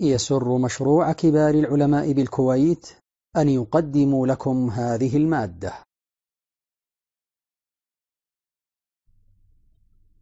يسر مشروع كبار العلماء بالكويت أن يقدم لكم هذه المادة.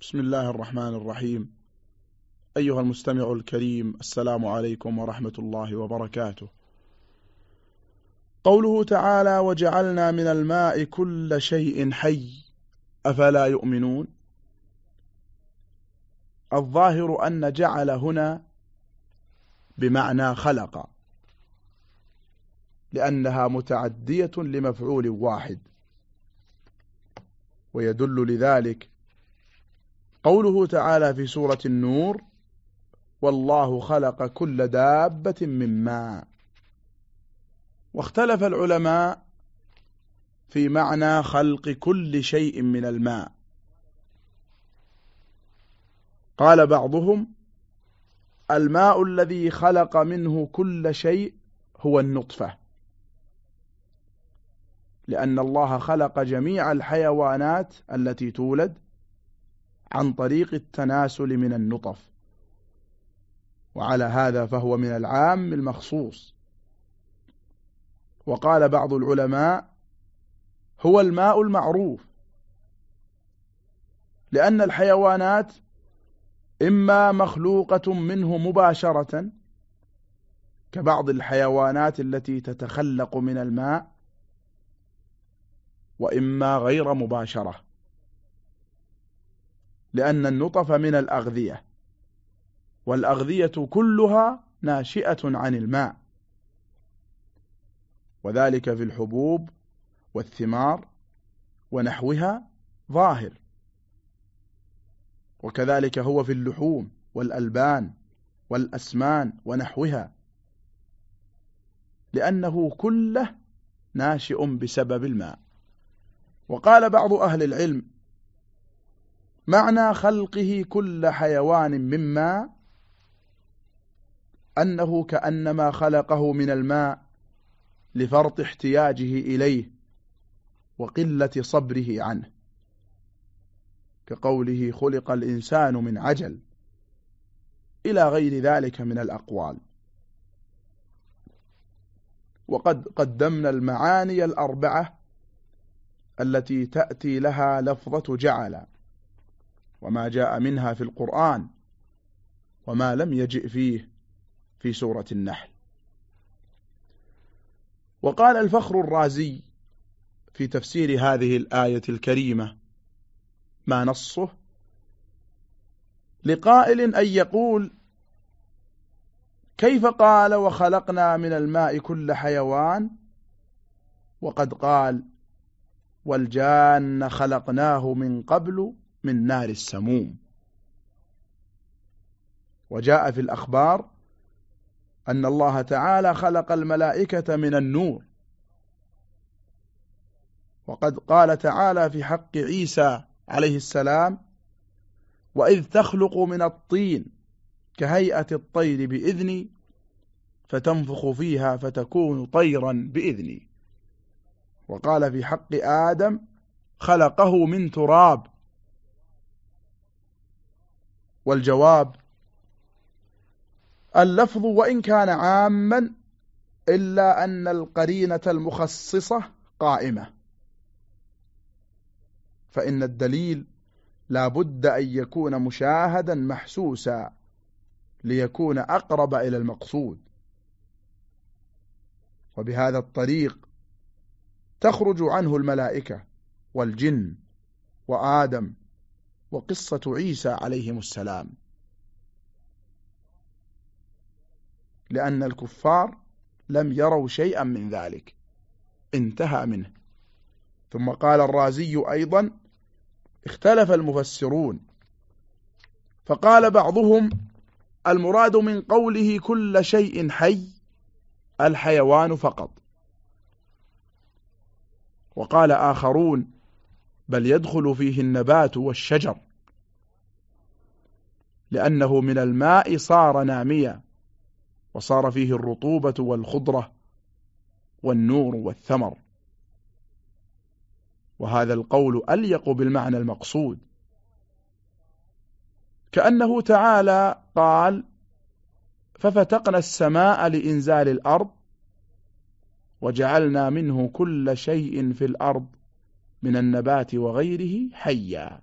بسم الله الرحمن الرحيم. أيها المستمع الكريم السلام عليكم ورحمة الله وبركاته. قوله تعالى وجعلنا من الماء كل شيء حي أفلا يؤمنون؟ الظاهر أن جعل هنا بمعنى خلق لأنها متعدية لمفعول واحد. ويدل لذلك قوله تعالى في سورة النور والله خلق كل دابة من ماء واختلف العلماء في معنى خلق كل شيء من الماء. قال بعضهم الماء الذي خلق منه كل شيء هو النطفة. لأن الله خلق جميع الحيوانات التي تولد عن طريق التناسل من النطف. وعلى هذا فهو من العام المخصوص. وقال بعض العلماء هو الماء المعروف. لأن الحيوانات إما مخلوقة منه مباشرة كبعض الحيوانات التي تتخلق من الماء وإما غير مباشرة لأن النطف من الأغذية والأغذية كلها ناشئة عن الماء. وذلك في الحبوب والثمار ونحوها ظاهر. وكذلك هو في اللحوم والألبان والأسمان ونحوها لأنه كله ناشئ بسبب الماء. وقال بعض أهل العلم معنى خلقه كل حيوان مما أنه كأنما خلقه من الماء لفرط احتياجه إليه وقلة صبره عنه. كقوله خلق الإنسان من عجل إلى غير ذلك من الأقوال. وقد قدمنا المعاني الأربعة التي تأتي لها لفظة جعل وما جاء منها في القرآن وما لم يجئ فيه في سورة النحل. وقال الفخر الرازي في تفسير هذه الآية الكريمة ما نصه لقائل أن يقول كيف قال وخلقنا من الماء كل حيوان وقد قال والجان خلقناه من قبل من نار السموم. وجاء في الأخبار أن الله تعالى خلق الملائكة من النور. وقد قال تعالى في حق عيسى عليه السلام وإذ تخلق من الطين كهيئة الطير بإذني فتنفخ فيها فتكون طيرا بإذني. وقال في حق آدم خلقه من تراب. والجواب اللفظ وإن كان عاما إلا أن القرينة المخصصة قائمة. فإن الدليل لا بد أن يكون مشاهدا محسوسا ليكون أقرب إلى المقصود. وبهذا الطريق تخرج عنه الملائكة والجن وآدم وقصة عيسى عليهم السلام. لأن الكفار لم يروا شيئا من ذلك انتهى منه. ثم قال الرازي أيضا اختلف المفسرون. فقال بعضهم المراد من قوله كل شيء حي الحيوان فقط. وقال آخرون بل يدخل فيه النبات والشجر. لأنه من الماء صار ناميا وصار فيه الرطوبة والخضرة والنور والثمر. وهذا القول أليق بالمعنى المقصود. كأنه تعالى قال ففتقنا السماء لإنزال الأرض وجعلنا منه كل شيء في الأرض من النبات وغيره حيا.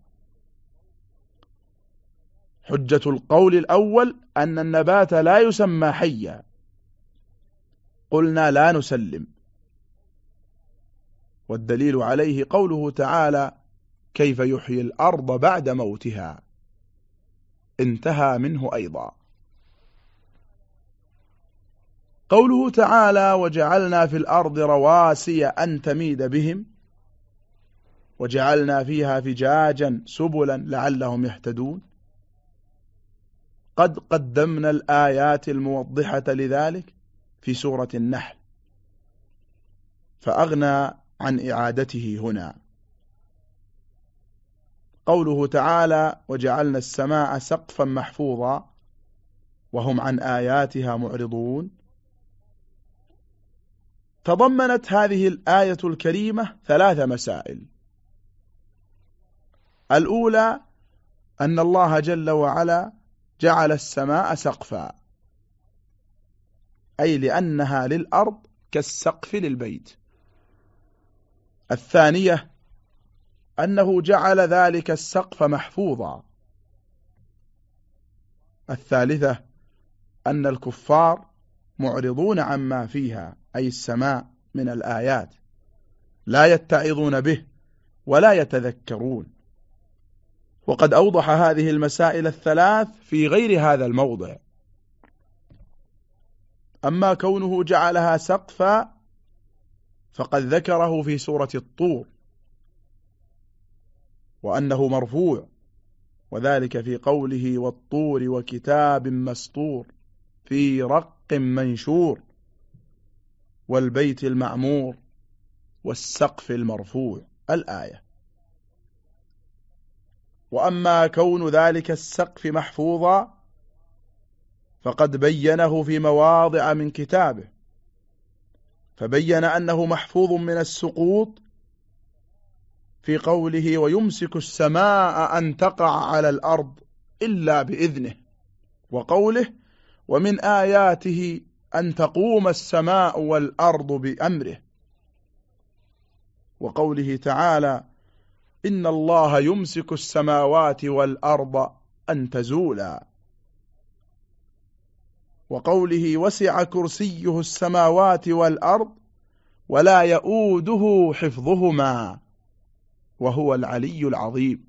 حجة القول الأول أن النبات لا يسمى حيا. قلنا لا نسلم. والدليل عليه قوله تعالى كيف يحيي الأرض بعد موتها؟ انتهى منه أيضا. قوله تعالى وجعلنا في الأرض رواسي أن تميد بهم وجعلنا فيها فجاجا سبلا لعلهم يهتدون. قد قدمنا الآيات الموضحة لذلك في سورة النحل. فأغنى عن إعادته هنا. قوله تعالى وجعلنا السماء سقفا محفوظا وهم عن آياتها معرضون. تضمنت هذه الآية الكريمة ثلاث مسائل. الأولى أن الله جل وعلا جعل السماء سقفا. أي لأنها للأرض كالسقف للبيت. الثانية أنه جعل ذلك السقف محفوظا. الثالثة أن الكفار معرضون عما فيها أي السماء من الآيات لا يتعظون به ولا يتذكرون. وقد أوضح هذه المسائل الثلاث في غير هذا الموضع. أما كونه جعلها سقفا فقد ذكره في سورة الطور وأنه مرفوع وذلك في قوله والطور وكتاب مسطور في رق منشور والبيت المعمور والسقف المرفوع الآية. وأما كون ذلك السقف محفوظا فقد بينه في مواضع من كتابه فبين أنه محفوظ من السقوط في قوله ويمسك السماء أن تقع على الأرض إلا بإذنه وقوله ومن آياته أن تقوم السماء والأرض بأمره وقوله تعالى إن الله يمسك السماوات والأرض أن تزولا وقوله وسع كرسيه السماوات والأرض ولا يؤوده حفظهما وهو العلي العظيم.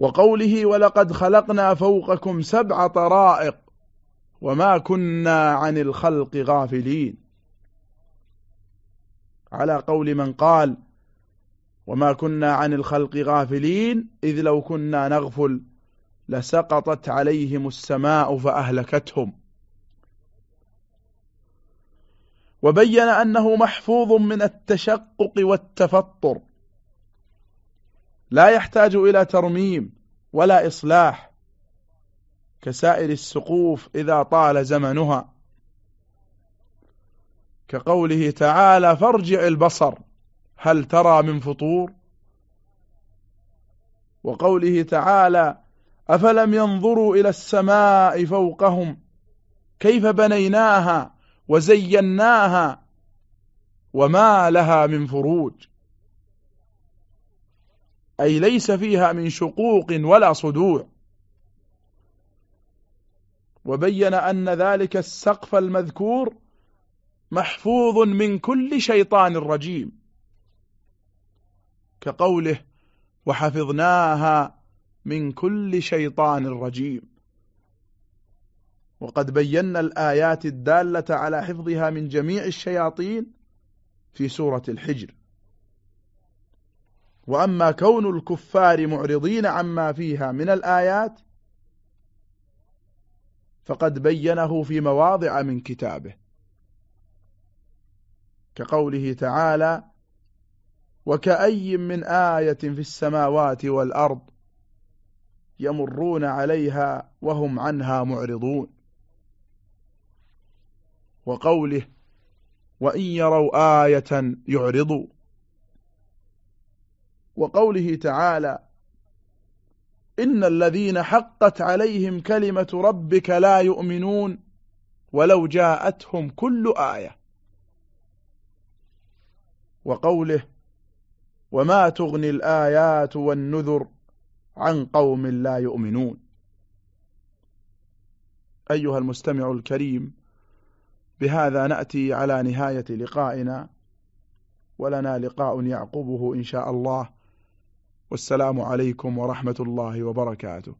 وقوله ولقد خلقنا فوقكم سبع طرائق وما كنا عن الخلق غافلين. على قول من قال وما كنا عن الخلق غافلين إذ لو كنا نغفل لسقطت عليهم السماء فأهلكتهم. وبين أنه محفوظ من التشقق والتفطر. لا يحتاج إلى ترميم ولا إصلاح كسائر السقوف إذا طال زمنها. كقوله تعالى فارجع البصر هل ترى من فطور؟ وقوله تعالى أفلم ينظروا إلى السماء فوقهم؟ كيف بنيناها وزيناها؟ وما لها من فروج؟ أي ليس فيها من شقوق ولا صدوع. وبين أن ذلك السقف المذكور محفوظ من كل شيطان رجيم. كقوله وحفظناها من كل شيطان رجيم. وقد بينا الآيات الدالة على حفظها من جميع الشياطين في سورة الحجر. وأما كون الكفار معرضين عما فيها من الآيات فقد بينه في مواضع من كتابه. كقوله تعالى وكأي من آية في السماوات والأرض يمرون عليها وهم عنها معرضون. وقوله وإن يروا آية يعرضوا. وقوله تعالى إن الذين حقت عليهم كلمة ربك لا يؤمنون ولو جاءتهم كل آية. وقوله وما تغني الآيات والنذر عن قوم لا يؤمنون. أيها المستمع الكريم بهذا نأتي على نهاية لقائنا. ولنا لقاء يعقبه إن شاء الله. والسلام عليكم ورحمة الله وبركاته.